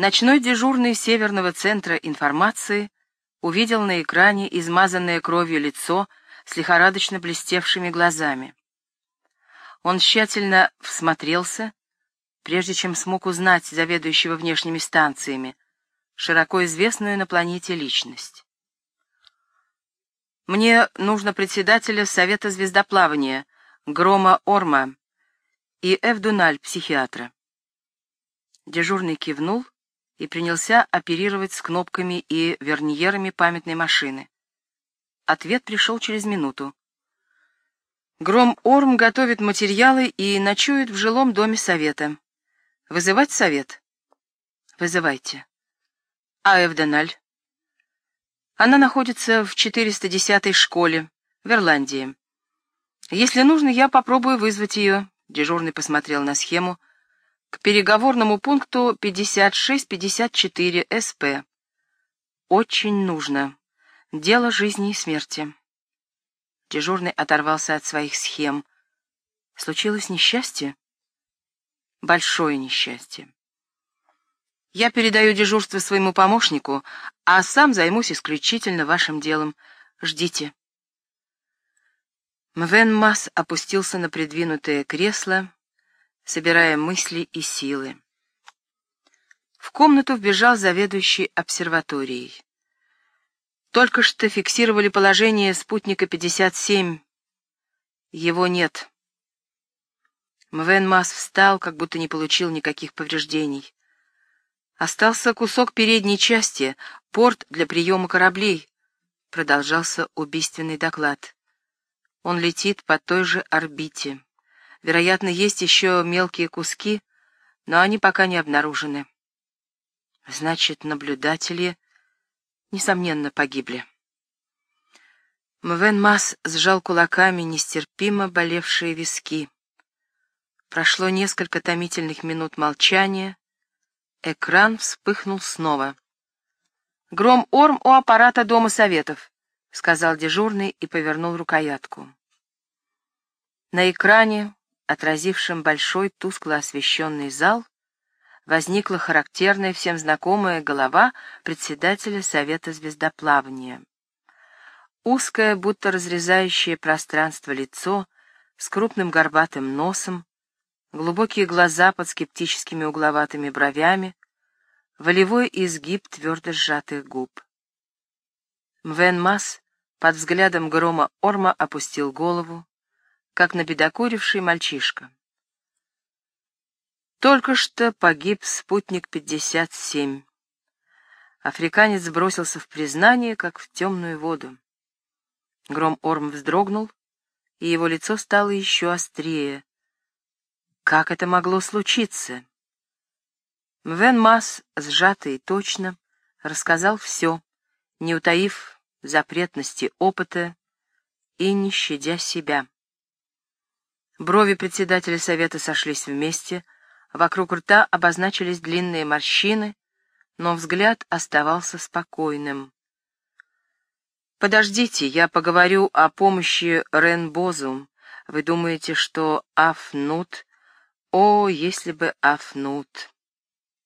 Ночной дежурный Северного центра информации увидел на экране измазанное кровью лицо с лихорадочно блестевшими глазами. Он тщательно всмотрелся, прежде чем смог узнать заведующего внешними станциями, широко известную на планете личность. «Мне нужно председателя Совета звездоплавания, Грома Орма, и Эвдуналь, психиатра». Дежурный кивнул и принялся оперировать с кнопками и верниерами памятной машины. Ответ пришел через минуту. Гром Орм готовит материалы и ночует в жилом доме совета. Вызывать совет? Вызывайте. А Эвденаль? Она находится в 410-й школе, в Ирландии. Если нужно, я попробую вызвать ее. Дежурный посмотрел на схему к переговорному пункту 56-54 СП. Очень нужно. Дело жизни и смерти. Дежурный оторвался от своих схем. Случилось несчастье? Большое несчастье. Я передаю дежурство своему помощнику, а сам займусь исключительно вашим делом. Ждите. Мвен Масс опустился на придвинутое кресло, собирая мысли и силы. В комнату вбежал заведующий обсерваторией. Только что фиксировали положение спутника 57. Его нет. Мвен Масс встал, как будто не получил никаких повреждений. Остался кусок передней части, порт для приема кораблей. Продолжался убийственный доклад. Он летит по той же орбите. Вероятно, есть еще мелкие куски, но они пока не обнаружены. Значит, наблюдатели, несомненно, погибли. Мвен Мас сжал кулаками нестерпимо болевшие виски. Прошло несколько томительных минут молчания. Экран вспыхнул снова. «Гром Орм у аппарата Дома Советов», — сказал дежурный и повернул рукоятку. На экране отразившем большой тускло освещенный зал, возникла характерная всем знакомая голова председателя Совета звездоплавания. Узкое, будто разрезающее пространство лицо с крупным горбатым носом, глубокие глаза под скептическими угловатыми бровями, волевой изгиб твердо сжатых губ. Мвен Мас под взглядом грома Орма опустил голову, как набедокуривший мальчишка. Только что погиб спутник 57. Африканец бросился в признание, как в темную воду. Гром Орм вздрогнул, и его лицо стало еще острее. Как это могло случиться? Мвен Мас, сжатый и точно, рассказал все, не утаив запретности опыта и не щадя себя. Брови председателя совета сошлись вместе, вокруг рта обозначились длинные морщины, но взгляд оставался спокойным. «Подождите, я поговорю о помощи Ренбозу. Вы думаете, что Афнут... О, если бы Афнут...»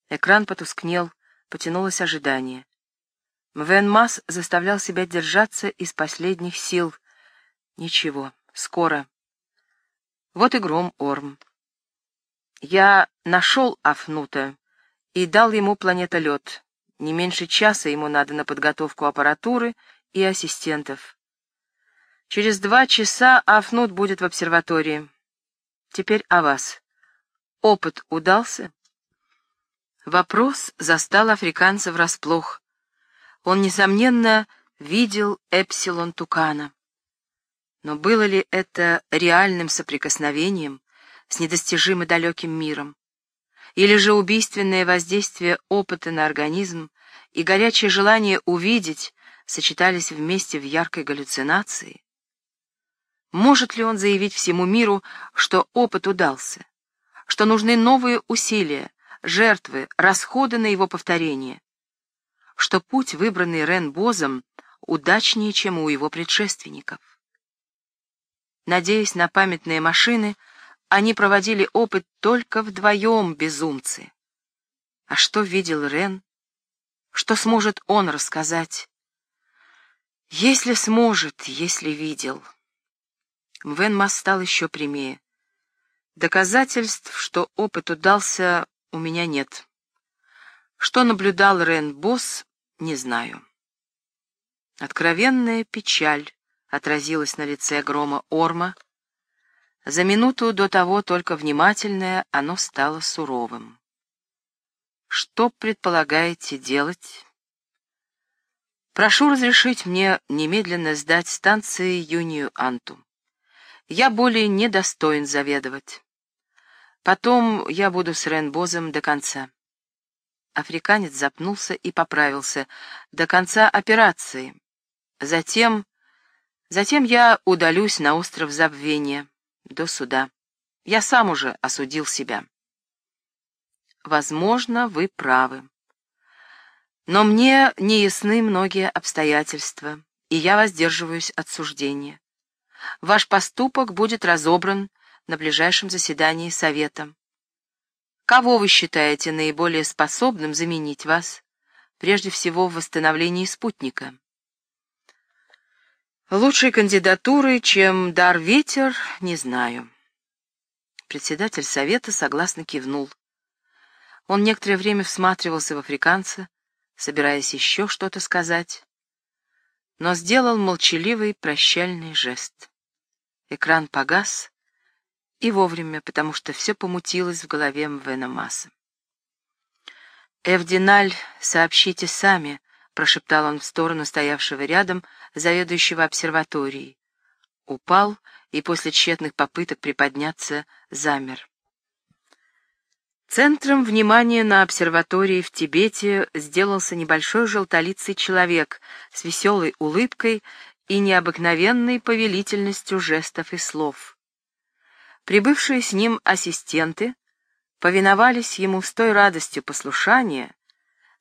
Экран потускнел, потянулось ожидание. Мвен Мас заставлял себя держаться из последних сил. «Ничего, скоро...» Вот и гром Орм. Я нашел Афнута и дал ему планетолет. Не меньше часа ему надо на подготовку аппаратуры и ассистентов. Через два часа Афнут будет в обсерватории. Теперь о вас. Опыт удался? Вопрос застал африканца врасплох. Он, несомненно, видел Эпсилон Тукана. Но было ли это реальным соприкосновением с недостижимо далеким миром? Или же убийственное воздействие опыта на организм и горячее желание увидеть сочетались вместе в яркой галлюцинации? Может ли он заявить всему миру, что опыт удался, что нужны новые усилия, жертвы, расходы на его повторение, что путь, выбранный Рен Бозом, удачнее, чем у его предшественников? Надеясь на памятные машины, они проводили опыт только вдвоем, безумцы. А что видел Рен? Что сможет он рассказать? Если сможет, если видел. Мвенмас стал еще прямее. Доказательств, что опыт удался, у меня нет. Что наблюдал Рен Босс, не знаю. Откровенная печаль отразилась на лице грома Орма. За минуту до того только внимательное оно стало суровым. Что предполагаете делать? Прошу разрешить мне немедленно сдать станции Юнию Анту. Я более не достоин заведовать. Потом я буду с Ренбозом до конца. Африканец запнулся и поправился. До конца операции. Затем... Затем я удалюсь на остров Забвения. До суда. Я сам уже осудил себя. Возможно, вы правы. Но мне не ясны многие обстоятельства, и я воздерживаюсь от суждения. Ваш поступок будет разобран на ближайшем заседании Совета. Кого вы считаете наиболее способным заменить вас, прежде всего в восстановлении спутника? Лучшей кандидатуры, чем дар ветер, не знаю. Председатель Совета согласно кивнул. Он некоторое время всматривался в африканца, собираясь еще что-то сказать, но сделал молчаливый прощальный жест. Экран погас, и вовремя, потому что все помутилось в голове Мвена Масса. «Эвдиналь, сообщите сами», — прошептал он в сторону стоявшего рядом заведующего обсерваторией. Упал и после тщетных попыток приподняться замер. Центром внимания на обсерватории в Тибете сделался небольшой желтолицый человек с веселой улыбкой и необыкновенной повелительностью жестов и слов. Прибывшие с ним ассистенты повиновались ему с той радостью послушания,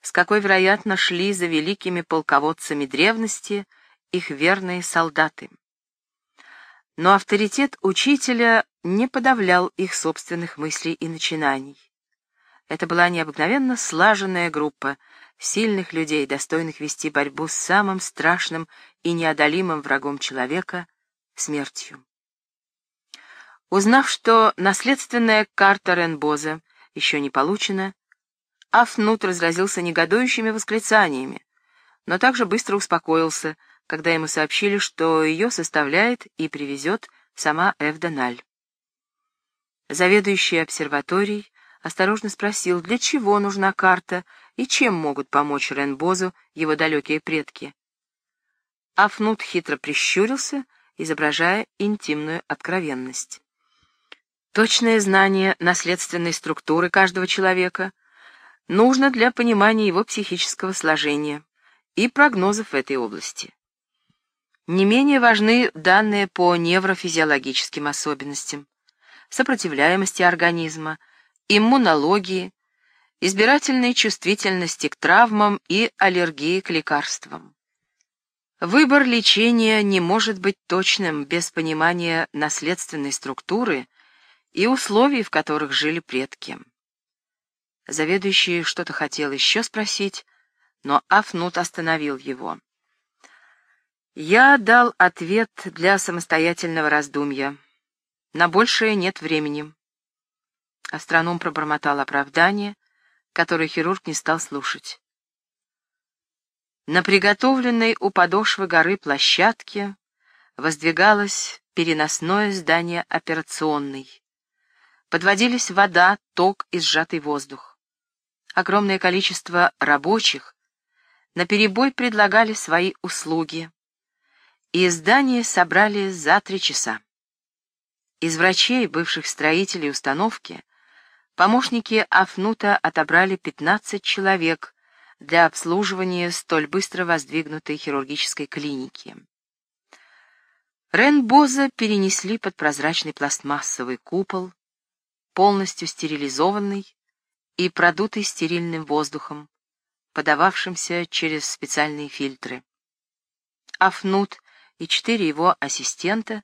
с какой, вероятно, шли за великими полководцами древности их верные солдаты. Но авторитет учителя не подавлял их собственных мыслей и начинаний. Это была необыкновенно слаженная группа сильных людей, достойных вести борьбу с самым страшным и неодолимым врагом человека — смертью. Узнав, что наследственная карта Ренбоза еще не получена, Афнут разразился негодующими восклицаниями, но также быстро успокоился, когда ему сообщили, что ее составляет и привезет сама Эвдональ. Заведующий обсерваторией осторожно спросил, для чего нужна карта и чем могут помочь Ренбозу его далекие предки. Афнут хитро прищурился, изображая интимную откровенность. Точное знание наследственной структуры каждого человека нужно для понимания его психического сложения и прогнозов в этой области. Не менее важны данные по неврофизиологическим особенностям, сопротивляемости организма, иммунологии, избирательной чувствительности к травмам и аллергии к лекарствам. Выбор лечения не может быть точным без понимания наследственной структуры и условий, в которых жили предки. Заведующий что-то хотел еще спросить, но Афнут остановил его. Я дал ответ для самостоятельного раздумья. На большее нет времени. Астроном пробормотал оправдание, которое хирург не стал слушать. На приготовленной у подошвы горы площадке воздвигалось переносное здание операционной. Подводились вода, ток и сжатый воздух. Огромное количество рабочих наперебой предлагали свои услуги, и здание собрали за три часа. Из врачей, бывших строителей установки, Помощники Афнута отобрали 15 человек для обслуживания столь быстро воздвигнутой хирургической клиники. Ренбоза перенесли под прозрачный пластмассовый купол, полностью стерилизованный и продутый стерильным воздухом, подававшимся через специальные фильтры. Афнут и четыре его ассистента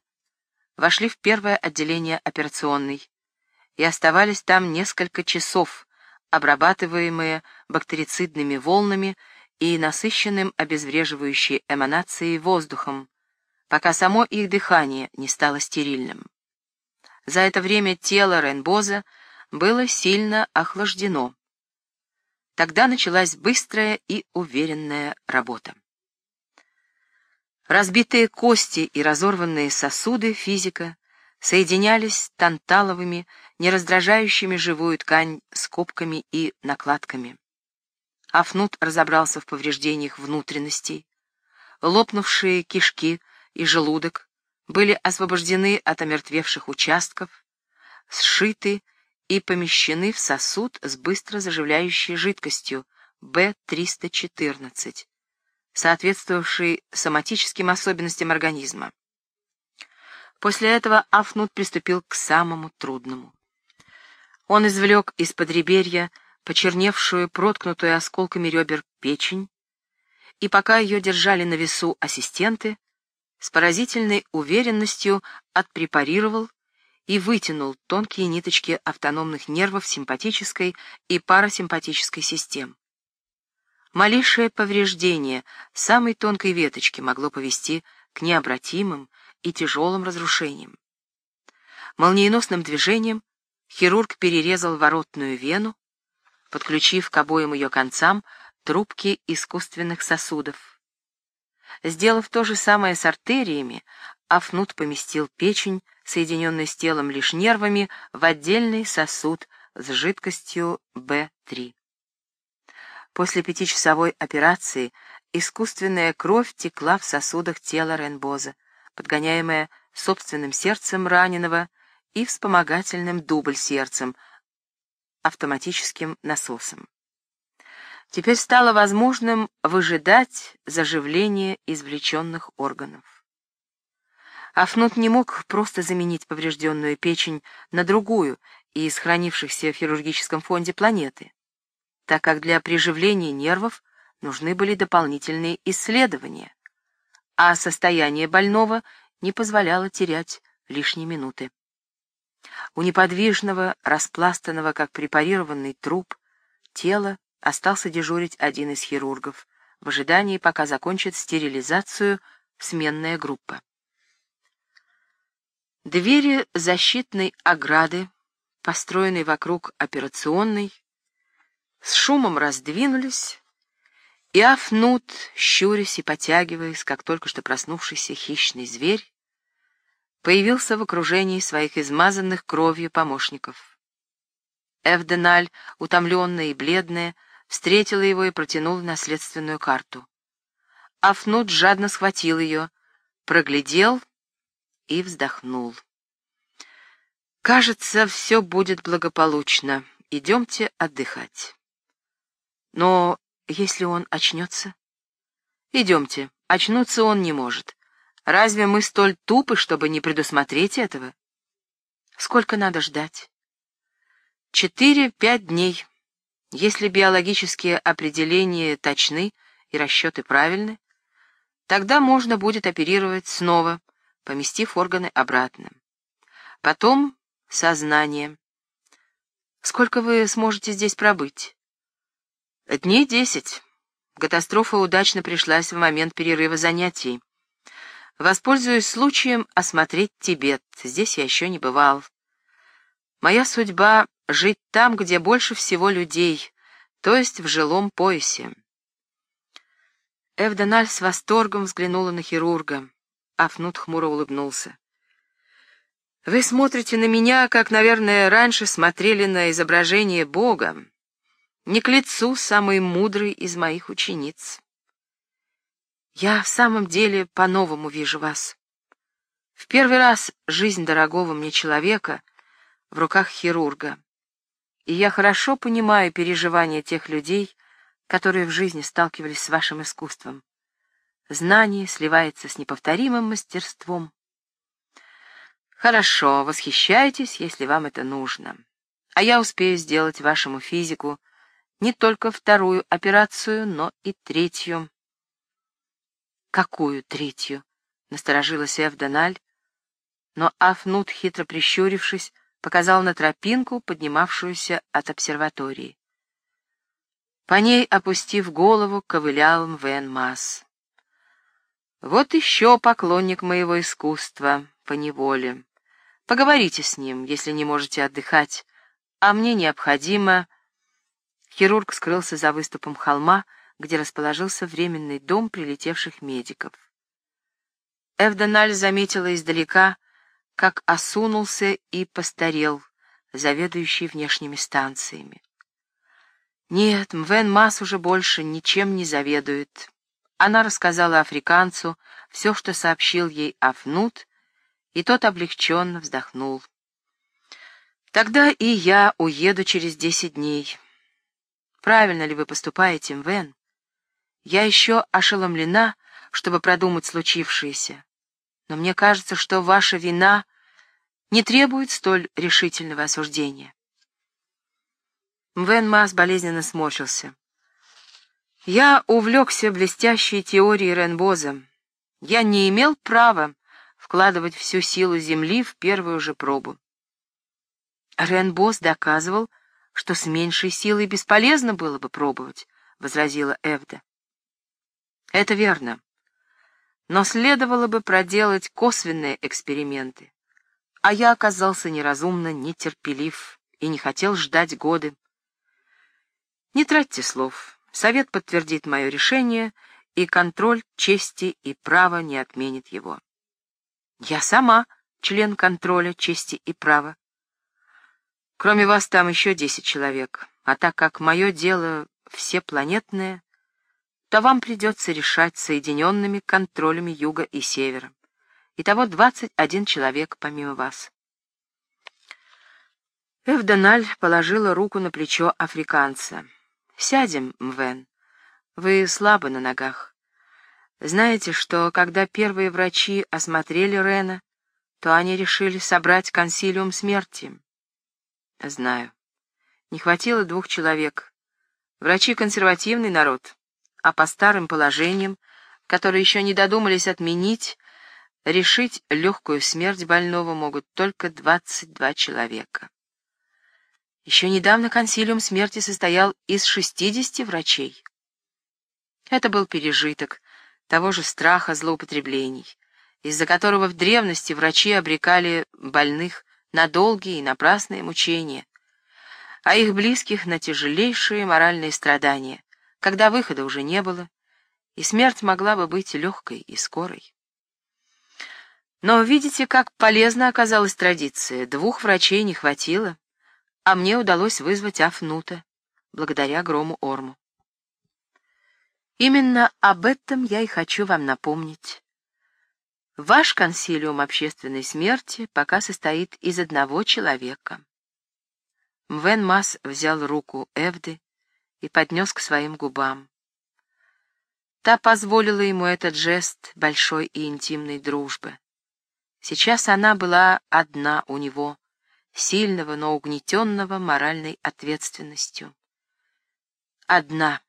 вошли в первое отделение операционной, и оставались там несколько часов, обрабатываемые бактерицидными волнами и насыщенным обезвреживающей эманацией воздухом, пока само их дыхание не стало стерильным. За это время тело Ренбоза было сильно охлаждено. Тогда началась быстрая и уверенная работа. Разбитые кости и разорванные сосуды физика соединялись танталовыми, не раздражающими живую ткань скобками и накладками. Афнут разобрался в повреждениях внутренностей. Лопнувшие кишки и желудок были освобождены от омертвевших участков, сшиты и помещены в сосуд с быстро заживляющей жидкостью B314, соответствовавший соматическим особенностям организма. После этого Афнут приступил к самому трудному. Он извлек из-под реберья почерневшую, проткнутую осколками ребер печень, и пока ее держали на весу ассистенты, с поразительной уверенностью отпрепарировал и вытянул тонкие ниточки автономных нервов симпатической и парасимпатической систем. Малейшее повреждение самой тонкой веточки могло повести к необратимым и тяжелым разрушениям. Молниеносным движением хирург перерезал воротную вену, подключив к обоим ее концам трубки искусственных сосудов. Сделав то же самое с артериями, Афнут поместил печень, соединенную с телом лишь нервами, в отдельный сосуд с жидкостью В3. После пятичасовой операции искусственная кровь текла в сосудах тела Ренбоза, подгоняемая собственным сердцем раненого и вспомогательным дубль-сердцем, автоматическим насосом. Теперь стало возможным выжидать заживление извлеченных органов. Афнут не мог просто заменить поврежденную печень на другую из хранившихся в хирургическом фонде планеты, так как для приживления нервов нужны были дополнительные исследования, а состояние больного не позволяло терять лишние минуты. У неподвижного, распластанного, как препарированный труп, тела остался дежурить один из хирургов, в ожидании, пока закончит стерилизацию сменная группа. Двери защитной ограды, построенной вокруг операционной, с шумом раздвинулись, и Афнут, щурясь и потягиваясь, как только что проснувшийся хищный зверь, появился в окружении своих измазанных кровью помощников. Эвденаль, утомленная и бледная, встретила его и протянула наследственную карту. Афнут жадно схватил ее, проглядел и вздохнул. «Кажется, все будет благополучно. Идемте отдыхать». «Но если он очнется?» «Идемте. Очнуться он не может. Разве мы столь тупы, чтобы не предусмотреть этого? Сколько надо ждать? Четыре-пять дней. Если биологические определения точны и расчеты правильны, тогда можно будет оперировать снова, поместив органы обратно. Потом сознание. Сколько вы сможете здесь пробыть? Дней десять. Катастрофа удачно пришлась в момент перерыва занятий. Воспользуюсь случаем осмотреть Тибет. Здесь я еще не бывал. Моя судьба — жить там, где больше всего людей, то есть в жилом поясе. Эвдональ с восторгом взглянула на хирурга. Афнут хмуро улыбнулся. «Вы смотрите на меня, как, наверное, раньше смотрели на изображение Бога. Не к лицу самой мудрой из моих учениц». Я в самом деле по-новому вижу вас. В первый раз жизнь дорогого мне человека в руках хирурга. И я хорошо понимаю переживания тех людей, которые в жизни сталкивались с вашим искусством. Знание сливается с неповторимым мастерством. Хорошо, восхищайтесь, если вам это нужно. А я успею сделать вашему физику не только вторую операцию, но и третью. «Какую третью?» — насторожилась Эвдональ, но Афнут, хитро прищурившись, показал на тропинку, поднимавшуюся от обсерватории. По ней, опустив голову, ковылял Мвен Масс. Вот еще поклонник моего искусства, по неволе. Поговорите с ним, если не можете отдыхать, а мне необходимо... Хирург скрылся за выступом холма, где расположился временный дом прилетевших медиков. Эвдональ заметила издалека, как осунулся и постарел заведующий внешними станциями. Нет, Мвен Мас уже больше ничем не заведует. Она рассказала африканцу все, что сообщил ей Афнут, и тот облегченно вздохнул. «Тогда и я уеду через десять дней. Правильно ли вы поступаете, Мвен? Я еще ошеломлена, чтобы продумать случившееся, но мне кажется, что ваша вина не требует столь решительного осуждения». Мвен Мас болезненно сморщился. Я увлекся блестящей теорией Ренбоза. Я не имел права вкладывать всю силу Земли в первую же пробу. Ренбоз доказывал, что с меньшей силой бесполезно было бы пробовать, — возразила Эвда. Это верно. Но следовало бы проделать косвенные эксперименты. А я оказался неразумно нетерпелив и не хотел ждать годы. Не тратьте слов. Совет подтвердит мое решение, и контроль чести и права не отменит его. Я сама член контроля чести и права. Кроме вас там еще десять человек, а так как мое дело всепланетное, то вам придется решать соединенными контролями юга и севера. Итого двадцать один человек помимо вас. Эвдональ положила руку на плечо африканца. «Сядем, Мвен. Вы слабы на ногах. Знаете, что когда первые врачи осмотрели Рена, то они решили собрать консилиум смерти?» «Знаю. Не хватило двух человек. Врачи — консервативный народ, а по старым положениям, которые еще не додумались отменить, решить легкую смерть больного могут только 22 человека. Еще недавно консилиум смерти состоял из 60 врачей. Это был пережиток того же страха злоупотреблений, из-за которого в древности врачи обрекали больных на долгие и напрасные мучения, а их близких на тяжелейшие моральные страдания, когда выхода уже не было, и смерть могла бы быть легкой и скорой. Но видите, как полезна оказалась традиция. Двух врачей не хватило, а мне удалось вызвать Афнута, благодаря грому Орму. Именно об этом я и хочу вам напомнить. Ваш консилиум общественной смерти пока состоит из одного человека. Мвен Мас взял руку Эвды и поднес к своим губам. Та позволила ему этот жест большой и интимной дружбы. Сейчас она была одна у него, сильного, но угнетенного моральной ответственностью. Одна,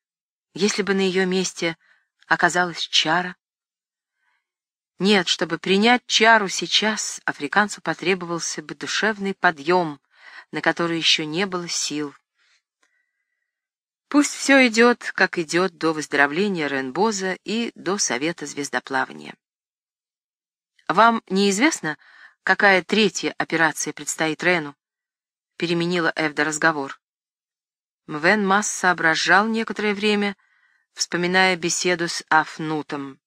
если бы на ее месте оказалась чара. Нет, чтобы принять чару сейчас, африканцу потребовался бы душевный подъем, на который еще не было сил. Пусть все идет, как идет до выздоровления Ренбоза и до Совета звездоплавания. Вам неизвестно, какая третья операция предстоит Рену?» — переменила Эвда разговор. Мвен Масс соображал некоторое время, вспоминая беседу с Афнутом.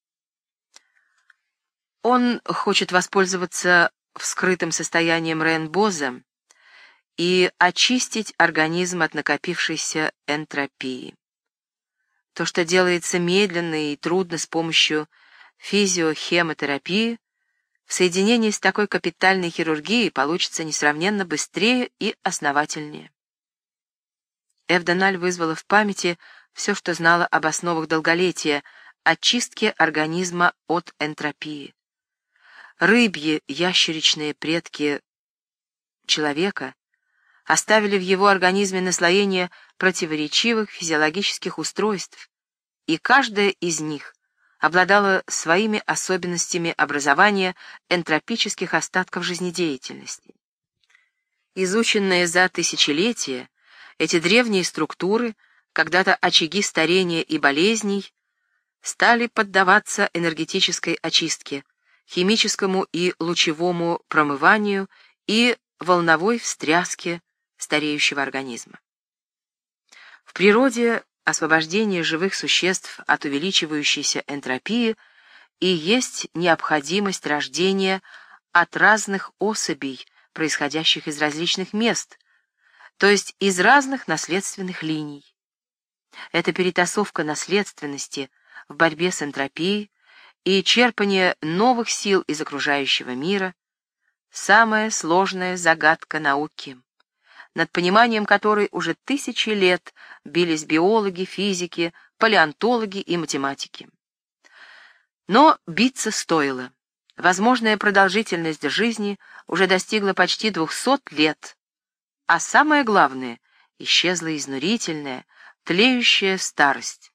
Он хочет воспользоваться вскрытым состоянием Ренбоза и очистить организм от накопившейся энтропии. То, что делается медленно и трудно с помощью физиохемотерапии, в соединении с такой капитальной хирургией получится несравненно быстрее и основательнее. Эвдональ вызвала в памяти все, что знала об основах долголетия, очистке организма от энтропии. Рыбьи ящеричные предки человека оставили в его организме наслоение противоречивых физиологических устройств, и каждая из них обладала своими особенностями образования энтропических остатков жизнедеятельности. Изученные за тысячелетия, эти древние структуры когда-то очаги старения и болезней, стали поддаваться энергетической очистке, химическому и лучевому промыванию и волновой встряске стареющего организма. В природе освобождение живых существ от увеличивающейся энтропии и есть необходимость рождения от разных особей, происходящих из различных мест, то есть из разных наследственных линий. Эта перетасовка наследственности в борьбе с энтропией и черпание новых сил из окружающего мира — самая сложная загадка науки, над пониманием которой уже тысячи лет бились биологи, физики, палеонтологи и математики. Но биться стоило. Возможная продолжительность жизни уже достигла почти 200 лет, а самое главное — исчезла изнурительная, тлеющая старость.